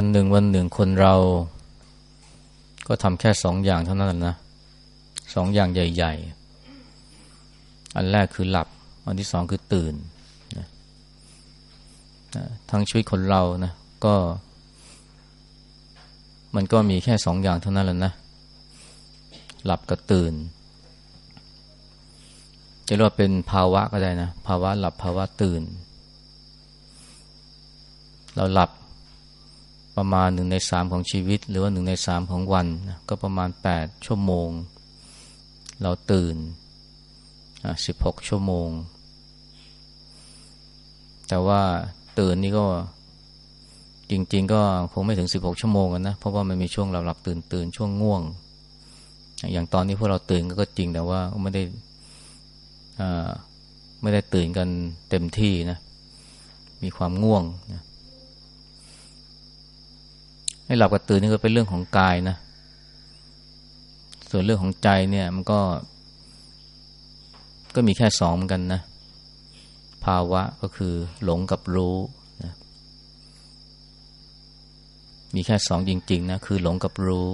วันหนึ่งวันหนึ่งคนเรา ก็ทำแค่สองอย่างเท่านั้นนะสองอย่างใหญ่ ๆ อันแรกคือหลับ อันที่สองคือตื่นนะทั้งชีวิตคนเรานะก็ มันก็มีแค่สองอย่างเท่านั้นแหละนะหลับกับตื่นจะเรียกว่าเป็นภาวะก็ได้นะ ภาวะหลับภาวะตื่น เราหลับ ประมาณหนึ่งในสามของชีวิต หรือว่าหนึ่งในสามของวัน ก็ประมาณแปดชั่วโมง เราตื่นสิบหกชั่วโมง แต่ว่าตื่นนี่ก็จริง ๆ ก็คงไม่ถึงสิบหกชั่วโมงนะ เพราะว่ามันมีช่วงเราหลับตื่นตื่นช่วงง่วง อย่างตอนนี้พวกเราตื่นก็จริงแต่ว่าไม่ได้ไม่ได้ตื่นกันเต็มที่นะ มีความง่วงนะ ให้หลับกับตื่นนี่ก็เป็นเรื่องของกายนะ ส่วนเรื่องของใจเนี่ยมันก็ ก็มีแค่สองเหมือนกันนะ ภาวะก็คือหลงกับรู้นะมีแค่สองจริง ๆ นะ คือหลงกับรู้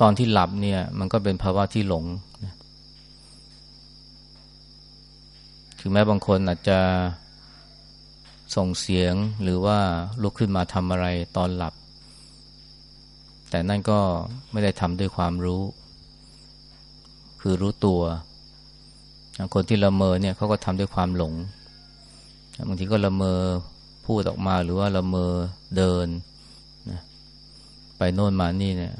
ตอนที่หลับเนี่ยมันก็เป็นภาวะที่หลงนะถึงแม้บางคนอาจจะ ส่งเสียงหรือว่าลุกขึ้นมาทำอะไรตอนหลับ แต่นั่นก็ไม่ได้ทำด้วยความรู้ คือรู้ตัวคนที่ละเมอเนี่ยเขาก็ทำด้วยความหลงบางทีก็ละเมอพูดออกมาหรือว่าละเมอเดินนะไปโน่นมานี่เนี่ย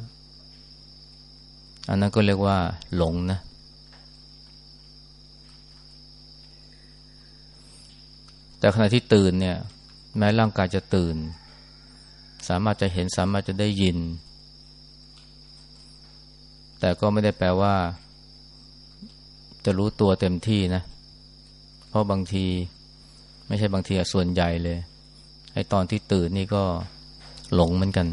อันนั้นก็เรียกว่าหลงนะ แต่ขณะที่ตื่นเนี่ย แม้ร่างกายจะตื่น สามารถจะเห็นสามารถจะได้ยิน แต่ก็ไม่ได้แปลว่า จะรู้ตัวเต็มที่นะ เพราะบางที ไม่ใช่บางทีอะส่วนใหญ่เลยไอ้ตอนที่ตื่นนี่ก็หลงเหมือนกัน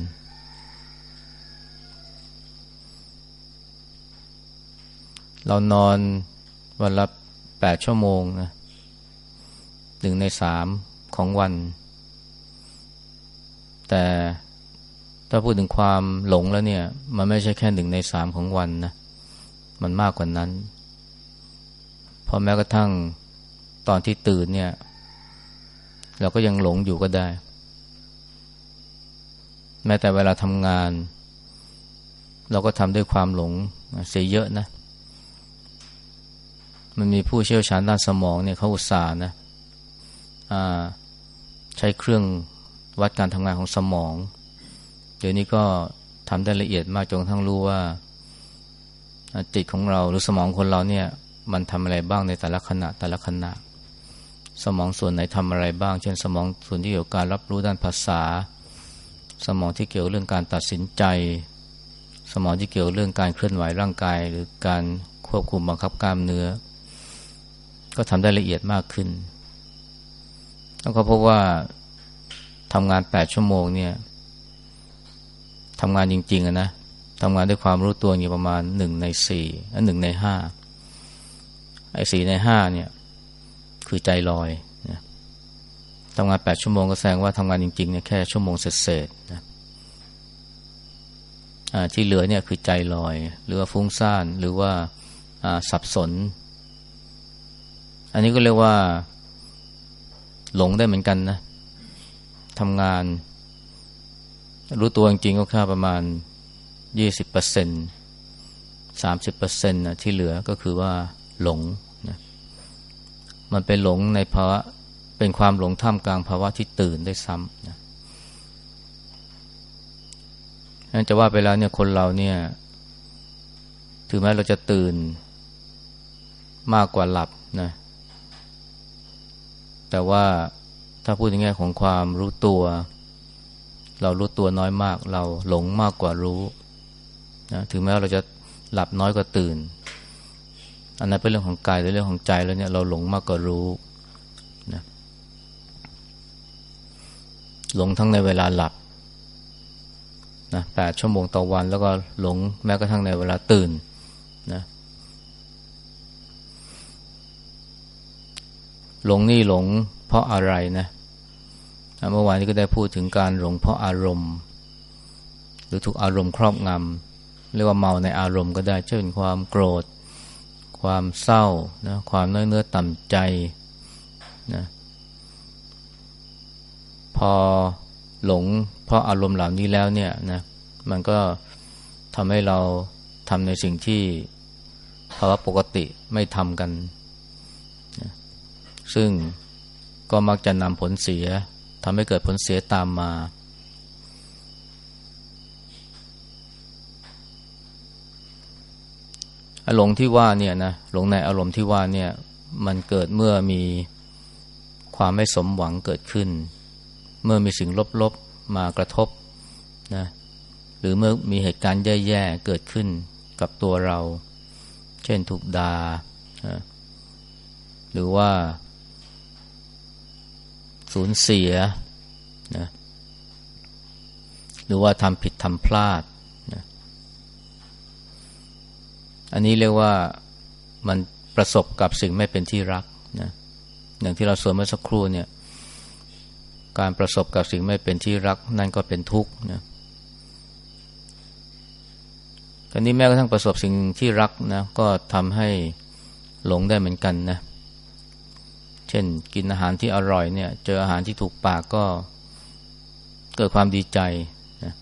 เรานอนวันละแปดชั่วโมงนะ หนึ่งในสามของวัน แต่ถ้าพูดถึงความหลงแล้วเนี่ย มันไม่ใช่แค่หนึ่งในสามของวันนะ มันมากกว่านั้น พอแม้กระทั่งตอนที่ตื่นเนี่ย เราก็ยังหลงอยู่ก็ได้ แม้แต่เวลาทำงาน เราก็ทำด้วยความหลงเสียเยอะนะ มันมีผู้เชี่ยวชาญด้านสมองเนี่ยเขาอุตส่าห์นะ ใช้เครื่องวัดการทำงานของสมอง เดี๋ยวนี้ก็ทำได้ละเอียดมากจนทั้งรู้ว่าจิตของเราหรือสมองคนเราเนี่ย มันทำอะไรบ้างในแต่ละขณะแต่ละขณะ สมองส่วนไหนทำอะไรบ้าง เช่น สมองส่วนที่เกี่ยวกับการรับรู้ด้านภาษา สมองที่เกี่ยวเรื่องการตัดสินใจ สมองที่เกี่ยวเรื่องการเคลื่อนไหวร่างกาย หรือการควบคุมบังคับกล้ามเนื้อ ก็ทำได้ละเอียดมากขึ้น แล้วก็พบว่าทำงานแปดชั่วโมงเนี่ยทำงานจริงๆนะทำงานด้วยความรู้ตัวอยู่ประมาณหนึ่งในสี่หนึ่งในห้าไอ้สี่ในห้าเนี่ยคือใจลอยนะทำงานแปดชั่วโมงก็แสดงว่าทำงานจริงๆเนี่ยแค่ชั่วโมงเศษๆนะที่เหลือเนี่ยคือใจลอย หรือว่าฟุ้งซ่านหรือว่าสับสน อันนี้ก็เรียกว่า หลงได้เหมือนกันนะทำงาน รู้ตัวจริงก็แค่ประมาณยี่สิบเปอร์เซ็นสามสิบเปอร์เซ็นต์นะที่เหลือก็คือว่าหลงนะมันเป็นหลงในภาวะเป็นความหลงท่ามกลางภาวะที่ตื่นได้ซ้ำนะนั่นจะว่าไปแล้วเนี่ยคนเราเนี่ย ถึงแม้เราจะตื่นมากกว่าหลับนะ แต่ว่าถ้าพูดในแง่ของความรู้ตัว เรารู้ตัวน้อยมาก เราหลงมากกว่ารู้นะถึงแม้เราจะหลับน้อยกว่าตื่น อันนั้นเป็นเรื่องของกายหรือเรื่องของใจแล้วเนี่ยเราหลงมากกว่ารู้นะหลงทั้งในเวลาหลับนะแปดชั่วโมงต่อวัน แล้วก็หลงแม้กระทั่งในเวลาตื่นนะ หลงนี่หลงเพราะอะไรนะเมื่อวานนี้ก็ได้พูดถึงการหลงเพราะอารมณ์ หรือถูกอารมณ์ครอบงำเรียกว่าเมาในอารมณ์ก็ได้เช่นความโกรธ ความเศร้านะความน้อยเนื้อต่ำใจนะพอหลงเพราะอารมณ์เหล่านี้แล้วเนี่ยนะมันก็ทำให้เราทำในสิ่งที่ภาวะปกติไม่ทำกัน ซึ่งก็มักจะนำผลเสียทำให้เกิดผลเสียตามมาหลงที่ว่าเนี่ยนะหลงในอารมณ์ที่ว่าเนี่ยมันเกิดเมื่อมีความไม่สมหวังเกิดขึ้น เมื่อมีสิ่งลบๆมากระทบนะหรือเมื่อมีเหตุการณ์แย่ๆเกิดขึ้นกับตัวเรา เช่นถูกดา่าหรือว่า สูญเสียนะหรือว่าทำผิดทำพลาดนะอันนี้เรียกว่ามันประสบกับสิ่งไม่เป็นที่รักนะอย่างที่เราสวนเมื่อสักครู่เนี่ย การประสบกับสิ่งไม่เป็นที่รัก นั่นก็เป็นทุกข์นะกันนี้แม้กระทั่งประสบสิ่งที่รักนะก็ทำให้หลงได้เหมือนกันนะ เช่นกินอาหารที่อร่อยเนี่ย เจออาหารที่ถูกปากก็เกิดความดีใจนะ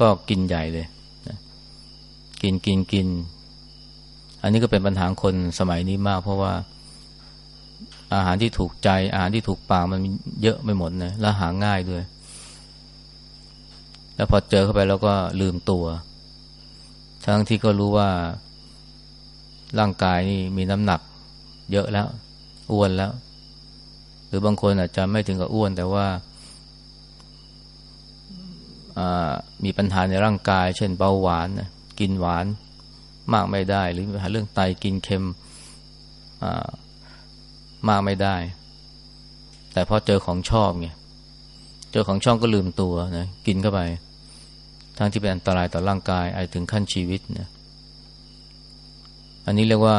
ก็กินใหญ่เลยนะกินกินกิน อันนี้ก็เป็นปัญหาคนสมัยนี้มาก เพราะว่าอาหารที่ถูกใจ อาหารที่ถูกปากมันเยอะไปหมดนะแล้วหาง่ายด้วย แล้วพอเจอเข้าไปแล้วก็ลืมตัว ทั้งที่ก็รู้ว่าร่างกายนี่มีน้ำหนักเยอะแล้ว อ้วนแล้ว หรือบางคนอาจจะไม่ถึงกับอ้วน แต่ว่ามีปัญหาในร่างกาย เช่นเบาหวานกินหวานมากไม่ได้ หรือปัญหาเรื่องไตกินเค็มมากไม่ได้ แต่พอเจอของชอบไงเจอของชอบก็ลืมตัวนะกินเข้าไป ทั้งที่เป็นอันตรายต่อร่างกายอถึงขั้นชีวิตนะอันนี้เรียกว่า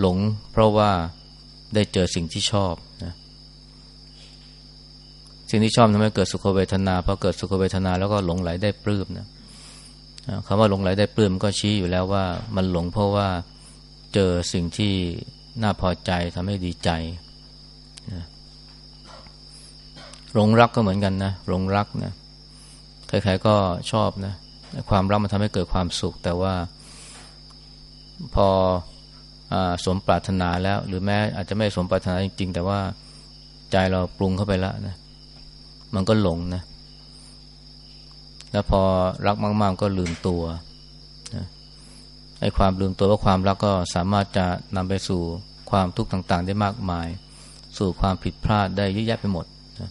หลงเพราะว่าได้เจอสิ่งที่ชอบนะสิ่งที่ชอบทำให้เกิดสุขเวทนาพอเกิดสุขเวทนาแล้วก็หลงไหลได้ปลื้มนะคำว่าหลงไหลได้ปลื้มก็ชี้อยู่แล้วว่ามันหลงเพราะว่าเจอสิ่งที่น่าพอใจทำให้ดีใจนะหลงรักก็เหมือนกันนะหลงรักนะใครๆก็ชอบนะความรักมันทำให้เกิดความสุข แต่ว่าพอ สมปรารถนาแล้ว หรือแม้อาจจะไม่สมปรารถนาจริง ๆ แต่ว่าใจเราปรุงเข้าไปแล้วนะ มันก็หลงนะ แล้วพอรักมาก ๆ ก็ลืมตัวนะไอ้ความลืมตัวว่าความรักก็สามารถจะนำไปสู่ความทุกข์ต่าง ๆ ได้มากมาย สู่ความผิดพลาดได้เยอะแยะไปหมดนะ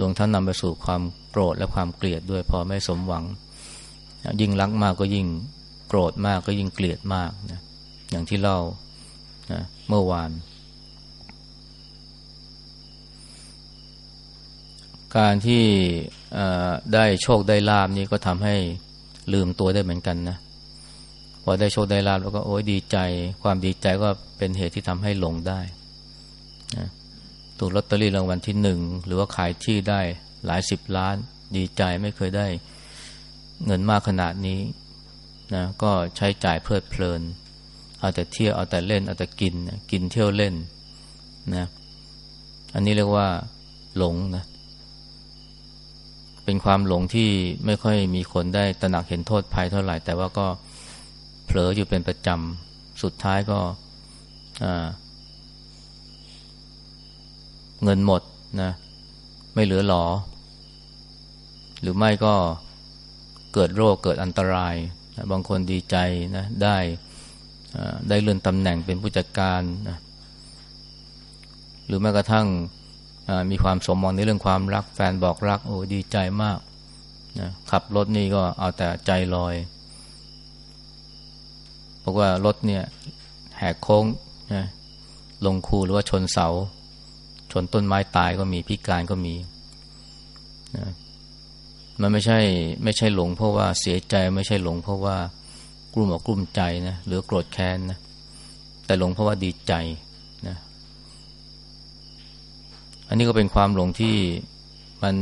รวมทั้งนำไปสู่ความโกรธและความเกลียดด้วยพอไม่สมหวัง ยิ่งรักมากก็ยิ่งโกรธมากก็ยิ่งเกลียดมากนะ อย่างที่เล่านะเมื่อวาน การที่ได้โชคได้ลาบนี่ก็ทำให้ลืมตัวได้เหมือนกันนะ พอได้โชคได้ลาบแล้วก็โอ้ยดีใจ ความดีใจก็เป็นเหตุที่ทำให้หลงได้นะถูกลอตเตอรี่รางวัลที่หนึ่งหรือว่าขายที่ได้หลายสิบล้าน ดีใจไม่เคยได้เงินมากขนาดนี้นะก็ใช้จ่ายเพลิดเพลินเเอาแต่เที่ยวเอาแต่เล่นเอาแต่กินกินเที่ยวเล่นนะอันนี้เรียกว่า หลงนะเป็นความหลงที่ไม่ค่อยมีคนได้ตระหนักเห็นโทษภัยเท่าไหร่ แต่ว่าก็เผลออยู่เป็นประจำสุดท้ายก็เงินหมดนะไม่เหลือหลอ หรือไม่ก็เกิดโรคเกิดอันตราย บางคนดีใจนะได้ ได้เลื่อนตำแหน่งเป็นผู้จัดการนะหรือแม้กระทั่งมีความสมมองในเรื่องความรัก แฟนบอกรัก โอ้ดีใจมากนะขับรถนี่ก็เอาแต่ใจลอยบอกว่ารถเนี่ยแหกโค้งนะลงคูหรือว่าชนเสา ชนต้นไม้ตายก็มีพิการก็มีนะมันไม่ใช่ไม่ใช่หลงเพราะว่าเสียใจไม่ใช่หลงเพราะว่า กลุ้มอกกลุ้มใจนะหรือโกรธแค้นนะแต่หลงเพราะว่าดีใจนะอันนี้ก็เป็นความหลงที่มัน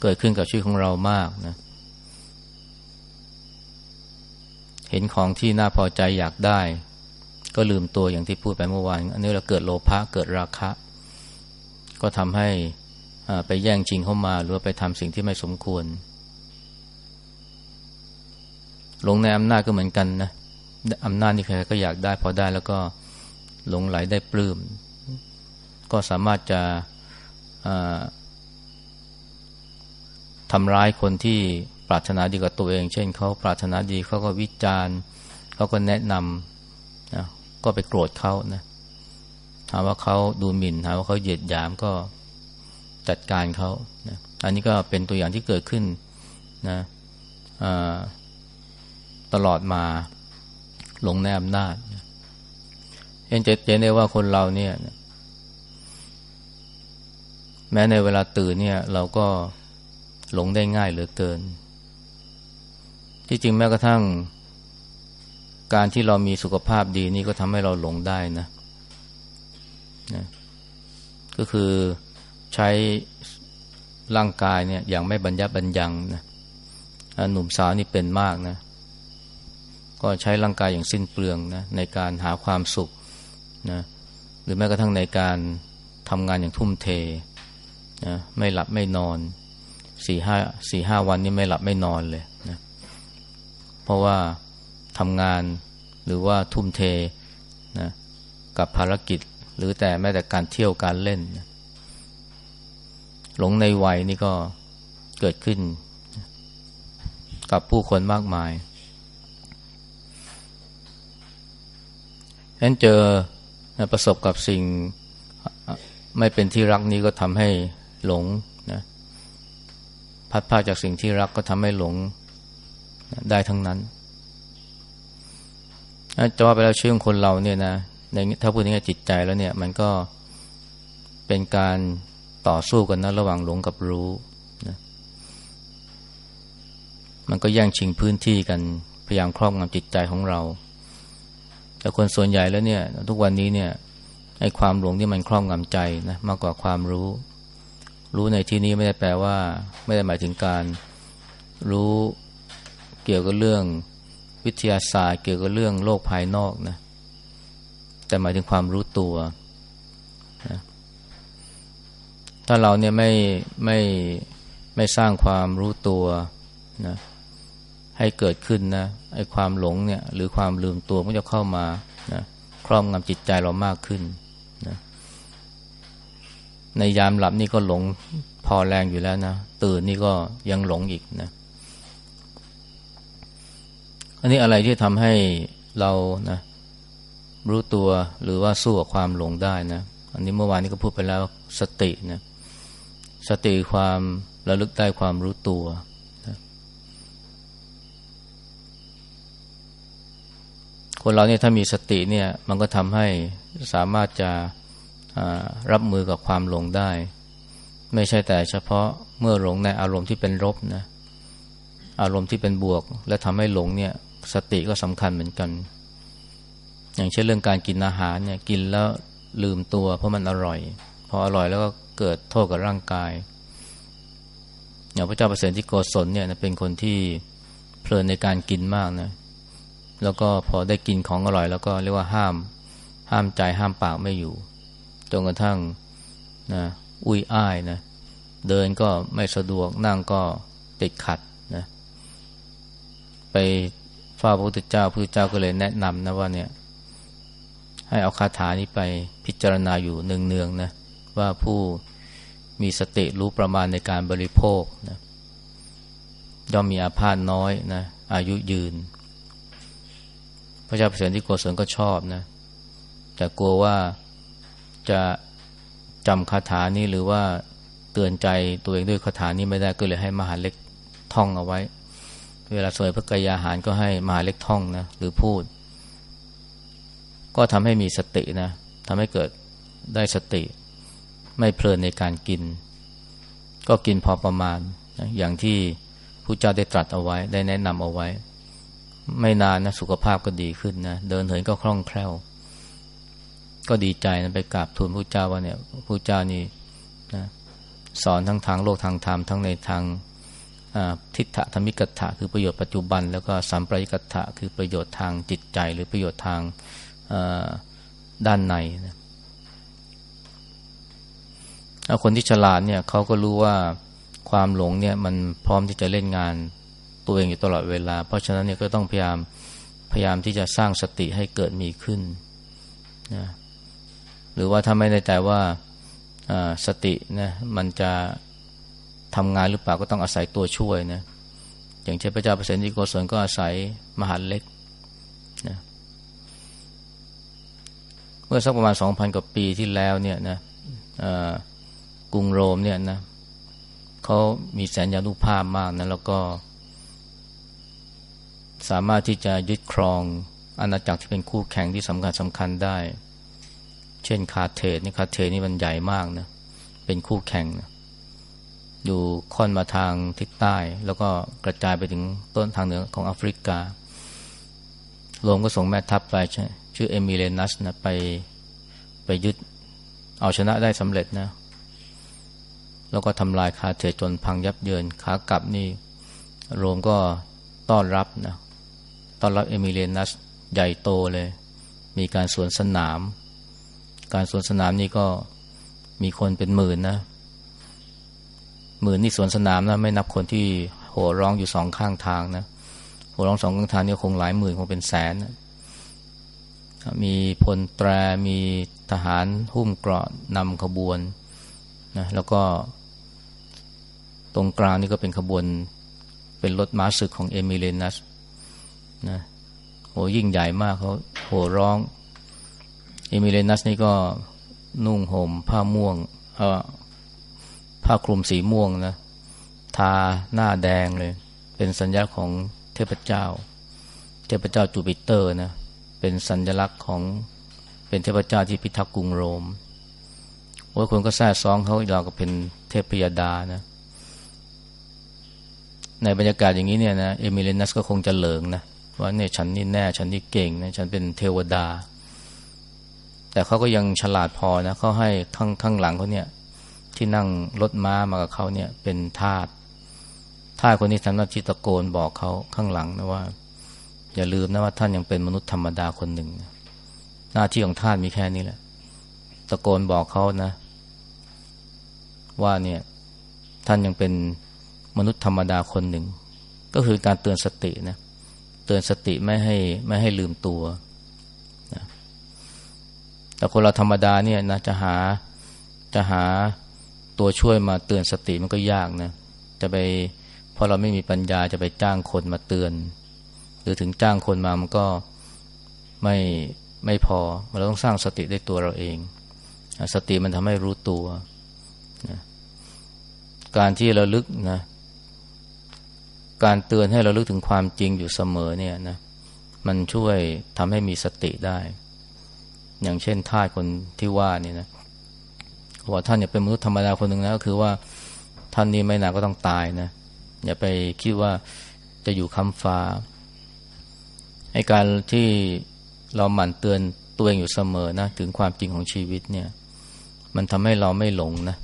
เกิดขึ้นกับชีวิตของเรามากนะเห็นของที่น่าพอใจอยากได้ ก็ลืมตัวอย่างที่พูดไปเมื่อวานอันนี้เราเกิดโลภะเกิดราคะ ก็ทำให้ไปแย่งชิงเข้ามาหรือไปทำสิ่งที่ไม่สมควร หลงในอำนาจก็เหมือนกันนะอำนาจนี่ใครก็อยากได้พอได้แล้วก็หลงไหลได้ปลื้มก็สามารถจะทำร้ายคนที่ปรารถนาดีกับตัวเอง เช่นเขาปรารถนาดีเขาก็วิจารณ์เขาก็แนะนำนะก็ไปโกรธเขานะหาว่าเขาดูหมิ่นหาว่าเขาเหยียดหยามก็จัดการเขานะอันนี้ก็เป็นตัวอย่างที่เกิดขึ้นนะ ตลอดมาหลงในอำนาจเห็นเจนได้ว่าคนเราเนี่ย แม้ในเวลาตื่นเนี่ย เราก็หลงได้ง่ายเหลือเกิน ที่จริงแม้กระทั่ง การที่เรามีสุขภาพดีนี่ก็ทำให้เราหลงได้นะนะก็คือใช้ร่างกายเนี่ย อย่างไม่บรรยับบรรยังนะหนุ่มสาวนี่เป็นมากนะ ก็ใช้ร่างกายอย่างสิ้นเปลืองนะในการหาความสุขนะหรือแม้กระทั่งในการทำงานอย่างทุ่มเทนะไม่หลับไม่นอนสี่ห้าสี่ห้าวันนี้ไม่หลับไม่นอนเลยนะเพราะว่าทำงานหรือว่าทุ่มเทนะกับภารกิจหรือแต่แม้แต่การเที่ยวการเล่นนะหลงในวัยนี่ก็เกิดขึ้น กับผู้คนมากมายฉะ นั้นเจอประสบกับสิ่งไม่เป็นที่รักนี้ก็ทำให้หลงนะพัดพาจากสิ่งที่รักก็ทำให้หลงได้ทั้งนั้นจะว่าไปแล้วชื่อคนเราเนี่ยนะในถ้าพูดในแง่จิตใจแล้วเนี่ยมันก็เป็นการต่อสู้กันนะระหว่างหลงกับรู้นะมันก็แย่งชิงพื้นที่กันพยายามครอบงำจิตใจของเรา แต่คนส่วนใหญ่แล้วเนี่ย ทุกวันนี้เนี่ยไอ้ความหลงที่มันครอบงำใจนะมากกว่าความรู้ รู้ในที่นี้ไม่ได้แปลว่า ไม่ได้หมายถึงการรู้เกี่ยวกับเรื่องวิทยาศาสตร์ เกี่ยวกับเรื่องโลกภายนอกนะ แต่หมายถึงความรู้ตัวนะถ้าเราเนี่ยไม่ไม่ไม่สร้างความรู้ตัวนะ ให้เกิดขึ้นนะไอ้ความหลงเนี่ยหรือความลืมตัวมันจะเข้ามานะครอบงำจิตใจเรามากขึ้นนะในยามหลับนี่ก็หลงพอแรงอยู่แล้วนะตื่นนี่ก็ยังหลงอีกนะอันนี้อะไรที่ทำให้เรานะรู้ตัวหรือว่าสู้กับความหลงได้นะอันนี้เมื่อวานนี้ก็พูดไปแล้วสตินะสติความระลึกได้ความรู้ตัว คนเราเนี่ยถ้ามีสติเนี่ยมันก็ทำให้สามารถจะรับมือกับความหลงได้ ไม่ใช่แต่เฉพาะเมื่อหลงในอารมณ์ที่เป็นลบนะอารมณ์ที่เป็นบวก และทำให้หลงเนี่ยสติก็สำคัญเหมือนกัน อย่างเช่นเรื่องการกินอาหารเนี่ยกินแล้วลืมตัว เพราะมันอร่อย พออร่อยแล้วก็เกิดโทษกับร่างกาย อย่างพระเจ้าประเสริฐที่โกศลเนี่ยเป็นคนที่เพลินในการกินมากนะ แล้วก็พอได้กินของอร่อย แล้วก็เรียกว่าห้าม ห้ามใจห้ามปากไม่อยู่จนกระทั่งนะอุ้ยอ้ายนะเดินก็ไม่สะดวกนั่งก็ติดขัดนะไปฝ้าพระพุทธเจ้าพระพุทธเจ้าก็เลยแนะนำนะว่าเนี่ย ให้เอาคาถานี้ไปพิจารณาอยู่เนืองๆนะว่าผู้มีสติรู้ประมาณในการบริโภคนะย่อมมีอาพาธน้อยนะอายุยืน พระเจ้าเปรตที่โกศลก็ชอบนะ แต่กลัวว่าจะจำคาถานี้หรือว่าเตือนใจตัวเองด้วยคาถานี้ไม่ได้ก็เลยให้มหาเล็กท่องเอาไว้ เวลาสวยพระกายาหารก็ให้มหาเล็กท่องนะหรือพูด ก็ทำให้มีสตินะทำให้เกิดได้สติ ไม่เพลินในการกิน ก็กินพอประมาณนะอย่างที่ผู้เจ้าได้ตรัสเอาไว้ ได้แนะนำเอาไว้ ไม่นานนะสุขภาพก็ดีขึ้นนะเดินเหินก็คล่องแคล่ว ก็ดีใจนะไปกราบทูลพระเจ้าว่าเนี่ยพระเจ้านี่นะสอนทั้งทางโลกทางธรรมทั้งในทางทิฏฐธรรมิกถะคือประโยชน์ปัจจุบัน แล้วก็สัมปรายกถะคือประโยชน์ทางจิตใจ หรือประโยชน์ทางด้านในนะคนที่ฉลาดเนี่ยเขาก็รู้ว่าความหลงเนี่ยมันพร้อมที่จะเล่นงาน ตัวเองอยู่ตลอดเวลา เพราะฉะนั้นเนี่ยก็ต้องพยายามพยายามที่จะสร้างสติให้เกิดมีขึ้นนะหรือว่าถ้าไม่แน่ใจว่าสตินะมันจะทำงานหรือเปล่าก็ต้องอาศัยตัวช่วยนะอย่างเช่นพระเจ้าเปรตที่โกศลก็อาศัยมหาเล็กนะเมื่อสักประมาณสองพันกว่าปีที่แล้วเนี่ยนะกรุงโรมเนี่ยนะเขามีแสนยานุภาพมากนะแล้วก็ สามารถที่จะยึดครองอาณาจักรที่เป็นคู่แข่งที่สำคัญสำคัญได้ เช่นคาร์เธจนี่คาร์เธจนี่มันใหญ่มากนะเป็นคู่แข่งนะอยู่ค่อนมาทางทิศใต้ แล้วก็กระจายไปถึงต้นทางเหนือของแอฟริกาโรมก็ส่งแม่ทัพไปใช่ชื่อเอมิเลนัสนะไปไปยึดเอาชนะได้สำเร็จนะ แล้วก็ทำลายคาเทจนพังยับเยินขากลับนี่โรมก็ต้อนรับนะ ต้อนรับเอมิเลนัสใหญ่โตเลย มีการสวนสนาม การสวนสนามนี่ก็มีคนเป็นหมื่นนะหมื่นนี่สวนสนามนะไม่นับคนที่โห่ร้องอยู่สองข้างทางนะโห่ร้องสองข้างทางนี่คงหลายหมื่นคงเป็นแสนนะมีพลแตรมีทหารหุ้มเกราะนำขบวนนะแล้วก็ ตรงกลางนี่ก็เป็นขบวน เป็นรถม้าศึกของเอมิเลนัส นะโหยิ่งใหญ่มากเขาโหร้องเอมิเลนัสนี่ก็นุ่งห่มผ้าม่วงเออผ้าคลุมสีม่วงนะทาหน้าแดงเลย เป็นสัญลักษณ์ของเทพเจ้า เทพเจ้าจูปิเตอร์นะเป็นสัญลักษณ์ของเป็นเทพเจ้าที่พิทักษ์กรุงโรมโอ้ยคนก็แซ่ซองเขาเราก็เป็นเทพยดานะ ในบรรยากาศอย่างนี้เนี่ยนะเอมิเลนัสก็คงจะเหลิงนะ ว่าเนี่ยฉันนี่แน่ฉันนี่เก่งนะฉันเป็นเทวดา แต่เขาก็ยังฉลาดพอนะเขาให้ข้างข้างหลังเขาเนี่ย ที่นั่งรถม้ามากับเขาเนี่ย เป็นทาสทาสคนนี้ทำหน้าที่ตะโกนบอกเขาข้างหลังนะว่า อย่าลืมนะว่าท่านยังเป็นมนุษย์ธรรมดาคนหนึ่งหน้าที่ของทาสมีแค่นี้แหละ ตะโกนบอกเขานะ ว่าเนี่ย ท่านยังเป็นมนุษย์ธรรมดาคนหนึ่ง ก็คือการเตือนสตินะเตือนสติไม่ให้ไม่ให้ลืมตัวนะแต่คนเราธรรมดาเนี่ยนะจะหาจะหาตัวช่วยมาเตือนสติมันก็ยากนะจะไปพอเราไม่มีปัญญาจะไปจ้างคนมาเตือน หรือถึงจ้างคนมามันก็ไม่ไม่พอเราต้องสร้างสติได้ตัวเราเอง สติมันทำให้รู้ตัวนะการที่เราลึกนะ การเตือนให้เราลึกถึงความจริงอยู่เสมอเนี่ยนะมันช่วยทำให้มีสติได้ อย่างเช่นท่าคนที่ว่านี่นะว่าท่านอย่าเป็นมนุษย์ธรรมดาคนหนึ่งนะก็คือว่าท่านนี้ไม่นานก็ต้องตายนะอย่าไปคิดว่าจะอยู่คำฟ้าไอการที่เราหมั่นเตือนตัวเองอยู่เสมอนะถึงความจริงของชีวิตเนี่ย มันทำให้เราไม่หลงนะ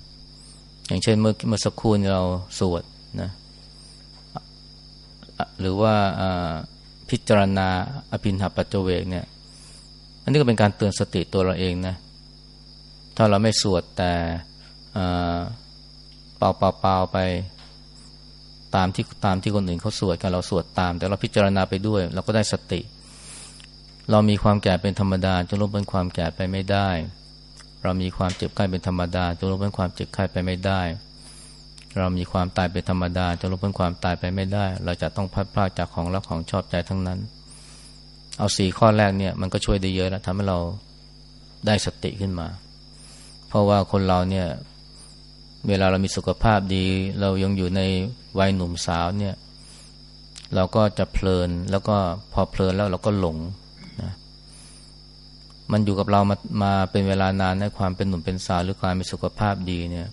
อย่างเช่นเมื่อเมื่อสักครู่เราสวดนะ หรือว่าพิจารณาอภินหปัจเจเวกเนี่ย อันนี้ก็เป็นการเตือนสติตัวเราเองนะถ้าเราไม่สวดแต่เปล่าเปล่าเปล่าไปตามที่ตามที่คนอื่นเขาสวดกันเราสวดตาม แต่เราพิจารณาไปด้วย เราก็ได้สติ เรามีความแก่เป็นธรรมดาจะลบเป็นความแก่ไปไม่ได้ เรามีความเจ็บไข้เป็นธรรมดาจะลบเป็นความเจ็บไข้ไปไม่ได้ เรามีความตายเป็นธรรมดาจะลบพ้นความตายไปไม่ได้ เราจะต้องพัดพลาดจากของรักของชอบใจทั้งนั้น เอาสี่ข้อแรกเนี่ยมันก็ช่วยได้เยอะแล้วทำให้เราได้สติขึ้นมา เพราะว่าคนเราเนี่ย เวลาเรามีสุขภาพดี เรายังอยู่ในวัยหนุ่มสาวเนี่ย เราก็จะเพลินแล้วก็พอเพลินแล้วเราก็หลงนะมันอยู่กับเรามามาเป็นเวลานานในความเป็นหนุ่มเป็นสาวหรือการมีสุขภาพดีเนี่ย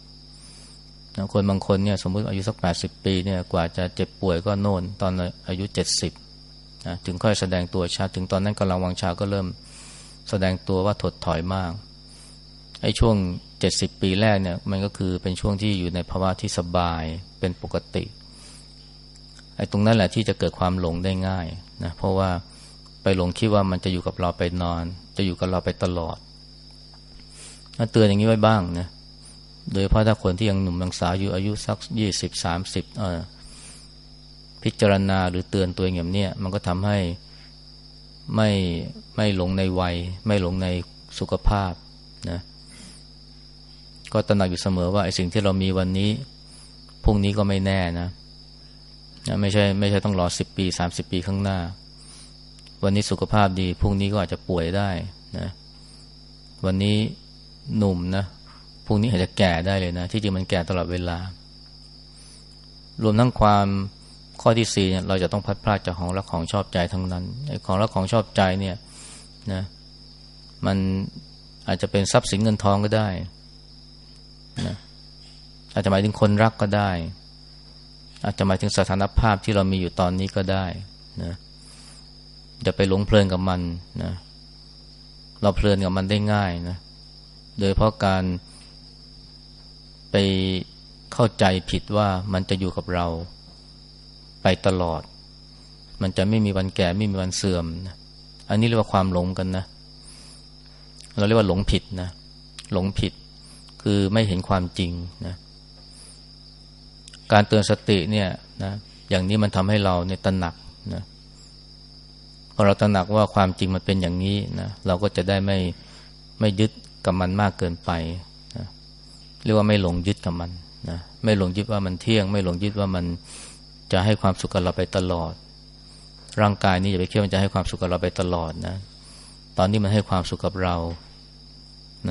นะคนบางคนเนี่ยสมมติอายุสักแปดสิบปีเนี่ยกว่าจะเจ็บป่วยก็โน่นตอนอายุเจ็ดสิบนะถึงค่อยแสดงตัวชัดถึงตอนนั้นกำลังวังชาก็เริ่มแสดงตัวว่าถดถอยมากไอ้ช่วงเจ็ดสิบปีแรกเนี่ยมันก็คือเป็นช่วงที่อยู่ในภาวะที่สบายเป็นปกติไอ้ตรงนั้นแหละที่จะเกิดความหลงได้ง่ายนะเพราะว่าไปหลงคิดว่ามันจะอยู่กับเราไปนอน จะอยู่กับเราไปตลอดเตือนอย่างนี้ไว้บ้างนะ โดยเพราะถ้าคนที่ยังหนุ่มยังสาวอยู่อายุสักยี่สิบสามสิบพิจารณาหรือเตือนตัวเองอย่างนี้มันก็ทำให้ไม่ไม่หลงในวัย ไม่หลงในสุขภาพนะก็ตระหนักอยู่เสมอว่าไอ้สิ่งที่เรามีวันนี้พรุ่งนี้ก็ไม่แน่นะไม่ใช่ไม่ใช่ต้องรอสิบปีสามสิบปีข้างหน้า วันนี้สุขภาพดีพรุ่งนี้ก็อาจจะป่วยได้นะวันนี้หนุ่มนะ พรุ่งนี้อาจจะแก่ได้เลยนะ ที่จริงมันแก่ตลอดเวลา รวมทั้งความข้อที่สี่เนี่ยเราจะต้องพัดพลาดจากของรักของชอบใจทั้งนั้นไอ้ของรักของชอบใจเนี่ยนะมันอาจจะเป็นทรัพย์สินเงินทองก็ได้นะอาจจะหมายถึงคนรักก็ได้ อาจจะหมายถึงสถานภาพที่เรามีอยู่ตอนนี้ก็ได้นะจะไปหลงเพลินกับมันนะเราเพลินกับมันได้ง่ายนะโดยเพราะการ ไปเข้าใจผิดว่ามันจะอยู่กับเราไปตลอด มันจะไม่มีวันแก่ไม่มีวันเสื่อมนะอันนี้เรียกว่าความหลงกันนะ เราเรียกว่าหลงผิดนะ หลงผิดคือไม่เห็นความจริงนะ การเตือนสติเนี่ยนะอย่างนี้มันทำให้เราเนี่ยตระหนักนะพอเราตระหนักว่าความจริงมันเป็นอย่างนี้นะเราก็จะได้ไม่ไม่ยึดกับมันมากเกินไป เรียกว่าไม่หลงยึดกับมันนะไม่หลงยึดว่ามันเที่ยง ไม่หลงยึดว่ามันจะให้ความสุขกับเราไปตลอด ร่างกายนี้อย่าไปคิดว่าจะให้ความสุขกับเราไปตลอดนะตอนนี้มันให้ความสุขกับเรา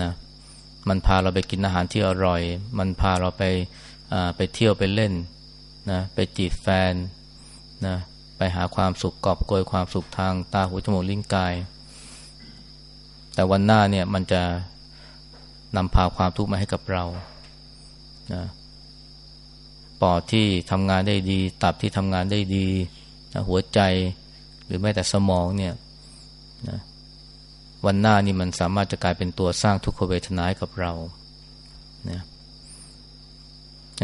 นะมันพาเราไปกินอาหารที่อร่อย มันพาเราไปไปเที่ยวไปเล่นนะไปจีบแฟนนะไปหาความสุขกอบโกยความสุขทางตาหูจมูกลิ้นกาย แต่วันหน้าเนี่ยมันจะ นำพาความทุกข์มาให้กับเรานะปอดที่ทำงานได้ดี ตับที่ทำงานได้ดีนะหัวใจหรือแม้แต่สมองเนี่ยนะวันหน้านี่มันสามารถจะกลายเป็นตัวสร้างทุกขเวทนาให้กับเรานะ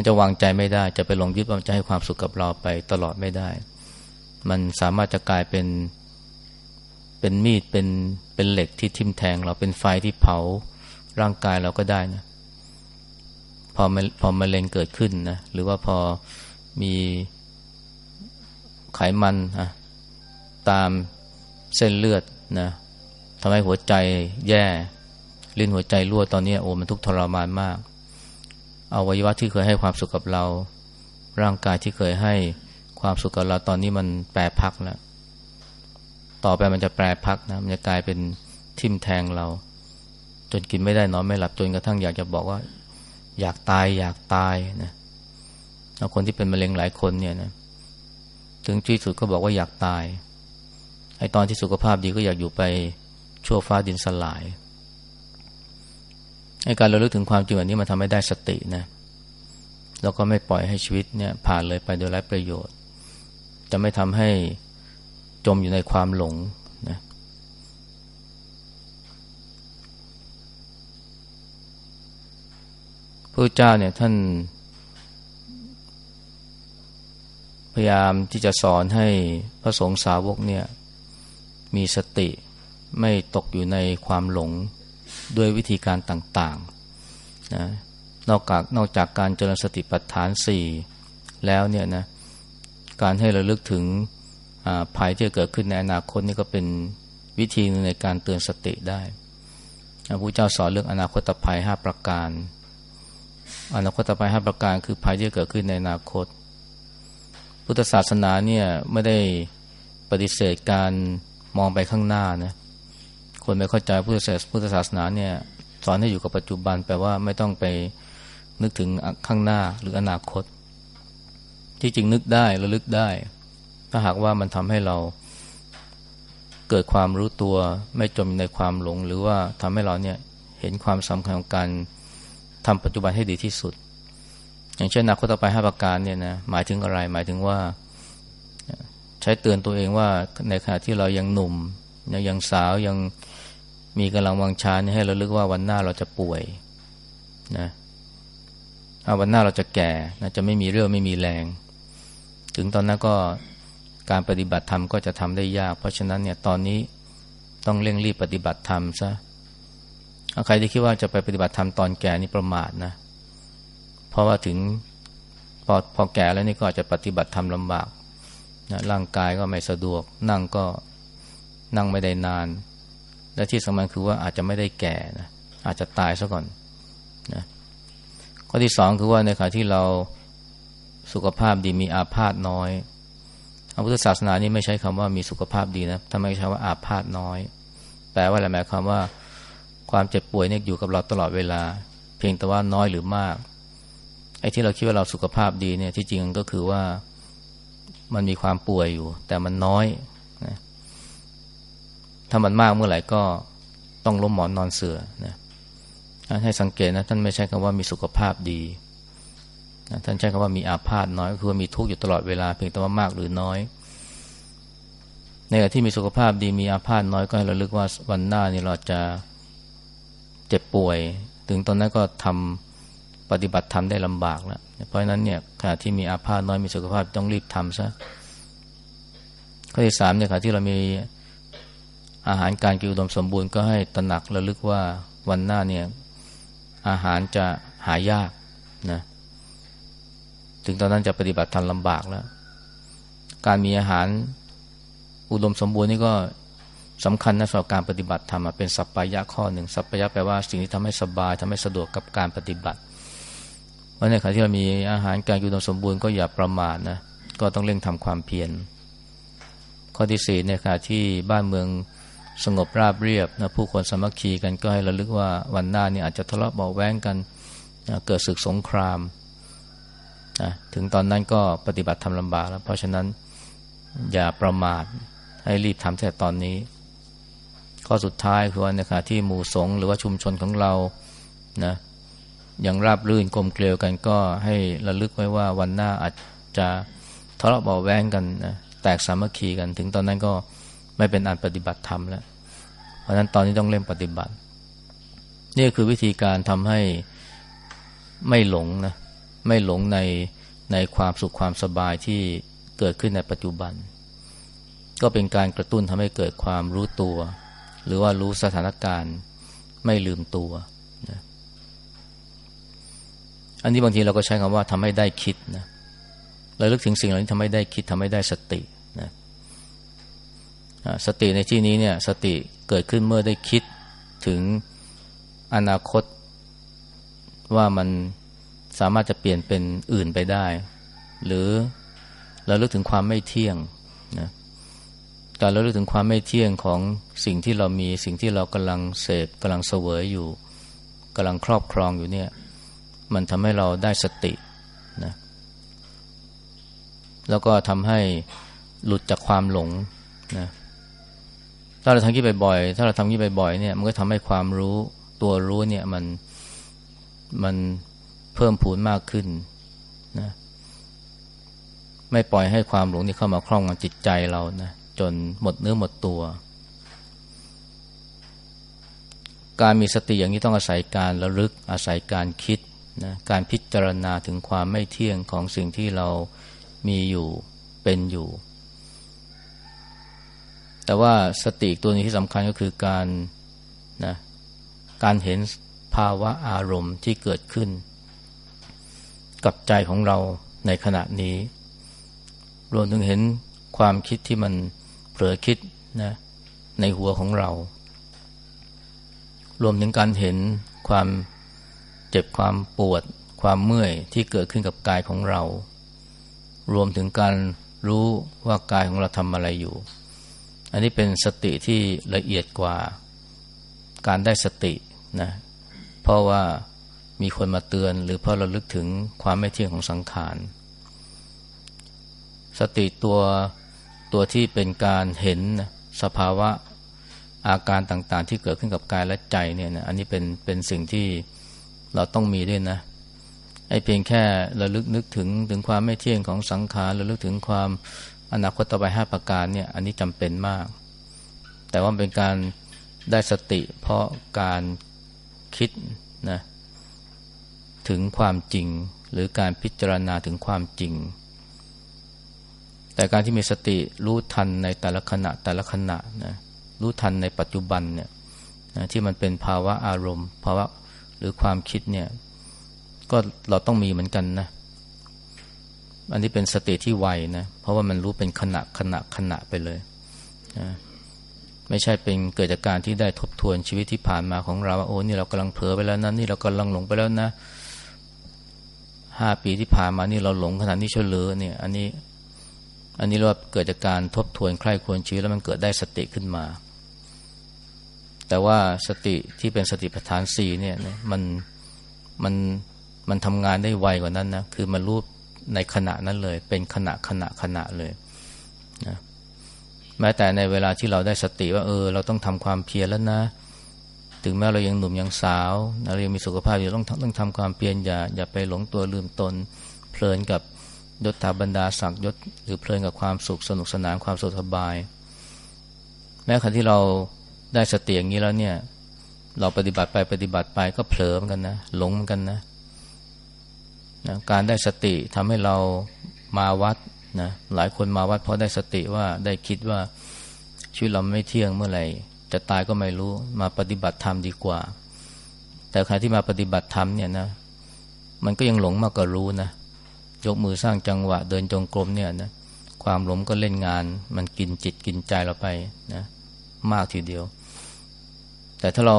จะวางใจไม่ได้ จะไปลงยึดว่าจะให้ความสุขกับเราไปตลอดไม่ได้ มันสามารถจะกลายเป็นเป็นมีดเป็นเป็นเหล็กที่ทิ่มแทงเราเป็นไฟที่เผา ร่างกายเราก็ได้นะพอพอมะเร็งเกิดขึ้นนะหรือว่าพอมีไขมันนะตามเส้นเลือดนะทำให้หัวใจแย่ลิ้นหัวใจรั่วตอนนี้โอ้มันทุกข์ทรมานมากอวัยวะที่เคยให้ความสุขกับเรา ร่างกายที่เคยให้ความสุขกับเราตอนนี้มันแปรพักแล้ว ต่อไปมันจะแปรพักนะมันจะกลายเป็นทิ่มแทงเรา จนกินไม่ได้นอนไม่หลับจนกระทั่งอยากจะบอกว่า อยากตายอยากตายนะแล้วคนที่เป็นมะเร็งหลายคนเนี่ยนะถึงที่สุดก็บอกว่าอยากตายไอ้ตอนที่สุขภาพดีก็อยากอยู่ไปชั่วฟ้าดินสลายไอ้การเราลึกถึงความจริงแบบนี้มันทำให้ได้สตินะแล้วก็ไม่ปล่อยให้ชีวิตเนี่ยผ่านเลยไปโดยไร้ประโยชน์ จะไม่ทำให้จมอยู่ในความหลงนะ พระเจ้าเนี่ยท่าน พยายามที่จะสอนให้พระสงฆ์สาวกเนี่ยมีสติไม่ตกอยู่ในความหลงด้วยวิธีการต่างๆนะนอกจากนอกจากการเจริญสติปัฏฐานสี่แล้วเนี่ยนะการให้ระลึกถึงภัยที่จะเกิดขึ้นในอนาคตนี่ก็เป็นวิธีนึงในการเตือนสติได้พระพุทธเจ้าสอนเรื่องอนาคตภัยห้าประการ อนาคตไปห้าประการคือภัยที่จะเกิดขึ้นในอนาคต พุทธศาสนาเนี่ยไม่ได้ปฏิเสธการมองไปข้างหน้านะคนไม่เข้าใจพุทธศาสพุทธศาสนาเนี่ยสอนให้อยู่กับปัจจุบันแปลว่าไม่ต้องไปนึกถึงข้างหน้าหรืออนาคต ที่จริงนึกได้ระลึกได้ ถ้าหากว่ามันทำให้เราเกิดความรู้ตัวไม่จมในความหลง หรือว่าทำให้เราเนี่ยเห็นความสำคัญของการ ทำปัจจุบันให้ดีที่สุด อย่างเช่นอนาคตต่อไปห้าประการเนี่ยนะหมายถึงอะไรหมายถึงว่าชช้เตือนตัวเองว่าในขณะที่เรายังหนุ่มยังสาวยังมีกำลังวังชาให้เราลึกว่าวันหน้าเราจะป่วยนะวันหน้าเราจะแก่นะจะไม่มีเรื่องไม่มีแรง ถึงตอนนั้นก็การปฏิบัติธรรมก็จะทำได้ยาก เพราะฉะนั้นเนี่ยตอนนี้ต้องเร่งรีบปฏิบัติธรรมซะ ใครที่คิดว่าจะไปปฏิบัติธรรมตอนแก่นี่ประมาทนะ เพราะว่าถึงพอพอแก่แล้วนี่ก็อาจจะปฏิบัติธรรมลำบากนะร่างกายก็ไม่สะดวก นั่งก็นั่งไม่ได้นาน และที่สำคัญคือว่าอาจจะไม่ได้แก่นะอาจจะตายซะก่อนนะข้อที่สองคือว่าในขณะที่เราสุขภาพดีมีอาพาธน้อยพระพุทธศาสนานี่ไม่ใช้คำว่ามีสุขภาพดีนะทำไมใช้ว่าอาพาธน้อย แปลว่าอะไรหมายความว่า ความเจ็บป่วยเนี่ยอยู่กับเราตลอดเวลา เพียงแต่ว่าน้อยหรือมาก ไอ้ที่เราคิดว่าเราสุขภาพดีเนี่ยที่จริงก็คือว่ามันมีความป่วยอยู่ แต่มันน้อยนะถ้ามันมากเมื่อไหร่ก็ต้องล้มหมอนนอนเสือนะให้สังเกตนะท่านไม่ใช่คำว่ามีสุขภาพดีนะท่านใช้คำว่ามีอาพาธน้อยก็คือมีทุกข์อยู่ตลอดเวลาเพียงแต่ว่ามากหรือน้อย ในขณะที่มีสุขภาพดีมีอาพาธน้อยก็ให้เราลึกว่าวันหน้านี่เราจะ เจ็บป่วย ถึงตอนนั้นก็ทำปฏิบัติธรรมได้ลำบากแล้วเพราะฉะนั้นเนี่ยขณะที่มีอาพาธน้อยมีสุขภาพต้องรีบทำซะข้อที่สามเนี่ยขณะที่เรามีอาหารการกินอุดมสมบูรณ์ก็ให้ตระหนักระลึกว่าวันหน้าเนี่ยอาหารจะหายากนะถึงตอนนั้นจะปฏิบัติธรรมลำบากแล้ว การมีอาหารอุดมสมบูรณ์นี่ก็ สำคัญนะสำหรับการปฏิบัติธรรมเป็นสัพพายะข้อหนึ่งสัพพายะแปลว่าสิ่งที่ทำให้สบายทำให้สะดวกกับการปฏิบัติเพราะในขณะที่เรามีอาหารการกินสมบูรณ์ก็อย่าประมาทนะก็ต้องเร่งทำความเพียรข้อที่สี่ในขณะที่บ้านเมืองสงบราบเรียบนะผู้คนสมัคคีกันก็ให้ระลึกว่าวันหน้านี่อาจจะทะเลาะเบาแว้งกันนะเกิดศึกสงครามนะถึงตอนนั้นก็ปฏิบัติทำลำบากแล้ว เพราะฉะนั้นอย่าประมาทให้รีบทำแต่ตอนนี้ ข้อสุดท้ายคือว่าในขณะที่หมู่สงหรือว่าชุมชนของเรานะยังราบรื่นกลมเกลียวกันก็ให้ระลึกไว้ว่าวันหน้าอาจจะทะเลาะเบาแวงกันนะแตกสามัคคีกันถึงตอนนั้นก็ไม่เป็นอันปฏิบัติธรรมแล้ว เพราะนั้นตอนนี้ต้องเริ่มปฏิบัติ นี่คือวิธีการทำให้ไม่หลงนะไม่หลงในในความสุขความสบายที่เกิดขึ้นในปัจจุบัน ก็เป็นการกระตุ้นทำให้เกิดความรู้ตัว หรือว่ารู้สถานการณ์ไม่ลืมตัวนะอันนี้บางทีเราก็ใช้คำว่าทำให้ได้คิดนะเราลึกถึงสิ่งเหล่านี้ทำให้ได้คิดทำให้ได้สตินะสติในที่นี้เนี่ยสติเกิดขึ้นเมื่อได้คิดถึงอนาคตว่ามันสามารถจะเปลี่ยนเป็นอื่นไปได้ หรือเราลึกถึงความไม่เที่ยงนะ การระลึกถึงความไม่เที่ยงของสิ่งที่เรามีสิ่งที่เรากำลังเสพกำลังเสวยอยู่กำลังครอบครองอยู่เนี่ยมันทำให้เราได้สตินะแล้วก็ทำให้หลุดจากความหลงนะถ้าเราทำยี่บ่อยๆถ้าเราทำยี่บ่อยๆเนี่ยมันก็ทำให้ความรู้ตัวรู้เนี่ยมันมันเพิ่มพูนมากขึ้นนะไม่ปล่อยให้ความหลงนี่เข้ามาครอบงำจิตใจเรานะ จนหมดเนื้อหมดตัว การมีสติอย่างนี้ต้องอาศัยการระลึกอาศัยการคิดนะการพิจารณาถึงความไม่เที่ยงของสิ่งที่เรามีอยู่เป็นอยู่ แต่ว่าสติตัวนี้ที่สำคัญก็คือการนะการเห็นภาวะอารมณ์ที่เกิดขึ้น กับใจของเราในขณะนี้ รวมถึงเห็นความคิดที่มัน ผลอคิดนะในหัวของเรา รวมถึงการเห็นความเจ็บความปวด ความเมื่อยที่เกิดขึ้นกับกายของเรา รวมถึงการรู้ว่ากายของเราทำอะไรอยู่ อันนี้เป็นสติที่ละเอียดกว่าการได้สตินะเพราะว่ามีคนมาเตือน หรือเพราะเราลึกถึงความไม่เที่ยงของสังขารสติตัว ตัวที่เป็นการเห็นสภาวะอาการต่างๆ ที่เกิดขึ้นกับกายและใจเนี่ยนะอันนี้เป็นเป็นสิ่งที่เราต้องมีด้วยนะไอ้เพียงแค่ระลึกนึกถึงถึงความไม่เที่ยงของสังขารระลึกถึงความอนาคตต่อไปห้าประการเนี่ยอันนี้จำเป็นมาก แต่ว่าเป็นการได้สติเพราะการคิดนะถึงความจริง หรือการพิจารณาถึงความจริง แต่การที่มีสติรู้ทันในแต่ละขณะแต่ละขณะนะรู้ทันในปัจจุบันเนี่ยนะที่มันเป็นภาวะอารมณ์ ภาวะหรือความคิดเนี่ยก็เราต้องมีเหมือนกันนะอันนี้เป็นสติที่ไวนะเพราะว่ามันรู้เป็นขณะขณะขณะไปเลยนะไม่ใช่เป็นเกิดจากการที่ได้ทบทวนชีวิตที่ผ่านมาของเราว่าโอ้นี่เรากำลังเผลอไปแล้วนะนี่เรากำลังหลงไปแล้วนะห้าปีที่ผ่านมานี่เราหลงขนาดนี้เฉลือเนี่ย อันนี้ อันนี้เราเกิดจากการทบทวนใคร่ควรชีวิตแล้วมันเกิดได้สติขึ้นมา แต่ว่าสติที่เป็นสติปัฏฐานสี่เนี่ยมันมันมันทำงานได้ไวกว่านั้นนะคือมันรู้ในขณะนั้นเลย เป็นขณะขณะขณะเลยนะแม้แต่ในเวลาที่เราได้สติว่าเออ เราต้องทำความเพียรแล้วนะ ถึงแม้เรายังหนุ่มยังสาวเรายังมีสุขภาพอยู่ต้องต้องทำความเพียรอย่าอย่าไปหลงตัวลืมตนเพลินกับ ยศถาบรรดาศักดิ์ยศหรือเพลินกับความสุขสนุกสนานความสุขสบาย แม้ขณะที่เราได้สติอย่างนี้แล้วเนี่ย เราปฏิบัติไปปฏิบัติไปก็เผลอเหมือนกันนะหลงเหมือนกันนะนะการได้สติทำให้เรามาวัดนะหลายคนมาวัดเพราะได้สติว่าได้คิดว่าชีวิตเราไม่เที่ยงเมื่อไหร่ จะตายก็ไม่รู้มาปฏิบัติธรรมดีกว่า แต่ใครที่มาปฏิบัติธรรมเนี่ยนะมันก็ยังหลงมากกว่ารู้นะ ยกมือสร้างจังหวะ เดินจงกรมเนี่ยนะความหลงก็เล่นงาน มันกินจิตกินใจเราไปนะมากทีเดียว แต่ถ้าเรา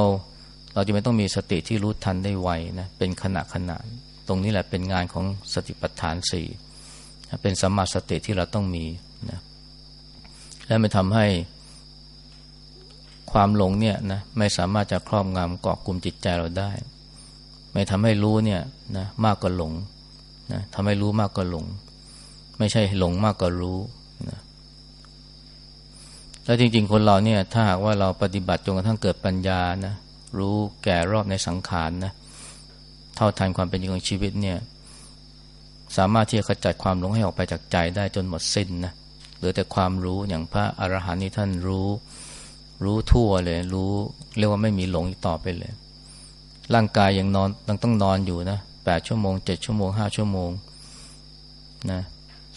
เราจะไม่ต้องมีสติที่รู้ทันได้ไวนะเป็นขณะขณะตรงนี้แหละเป็นงานของสติปัฏฐานสี่เป็นสัมมาสติที่เราต้องมีนะและไม่ทำให้ความหลงเนี่ยนะไม่สามารถจะครอบงำเกาะกลุ่มจิตใจเราได้ ไม่ทำให้รู้เนี่ยนะมากกว่าหลง นะทำให้รู้มากกว่าหลง ไม่ใช่หลงมากกว่ารู้นะแล้วจริงๆ คนเราเนี่ยถ้าหากว่าเราปฏิบัติจนกระทั่งเกิดปัญญานะรู้แก่รอบในสังขารนะเท่าทันความเป็นจริงของชีวิตเนี่ยสามารถที่จะขจัดความหลงให้ออกไปจากใจได้จนหมดสิ้นนะเหลือแต่ความรู้อย่างพระอรหันต์นี่ท่านรู้รู้ทั่วเลย รู้เรียกว่าไม่มีหลงอีกต่อไปเลย ร่างกายยังนอนยังต้องนอนอยู่นะ แปดชั่วโมงเจ็ดชั่วโมงห้าชั่วโมงนะ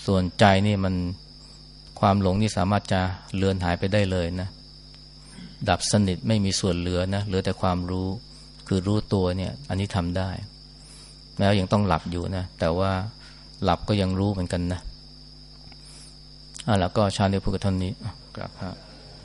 ส่วนใจนี่มันความหลงนี่สามารถจะเลือนหายไปได้เลยนะ ดับสนิทไม่มีส่วนเหลือนะเหลือแต่ความรู้คือรู้ตัวเนี่ยอันนี้ทำได้ แม้ยังต้องหลับอยู่นะ แต่ว่าหลับก็ยังรู้เหมือนกันนะอ่าแล้วก็ชาเนียพูดกับท่านนี้กราบครับ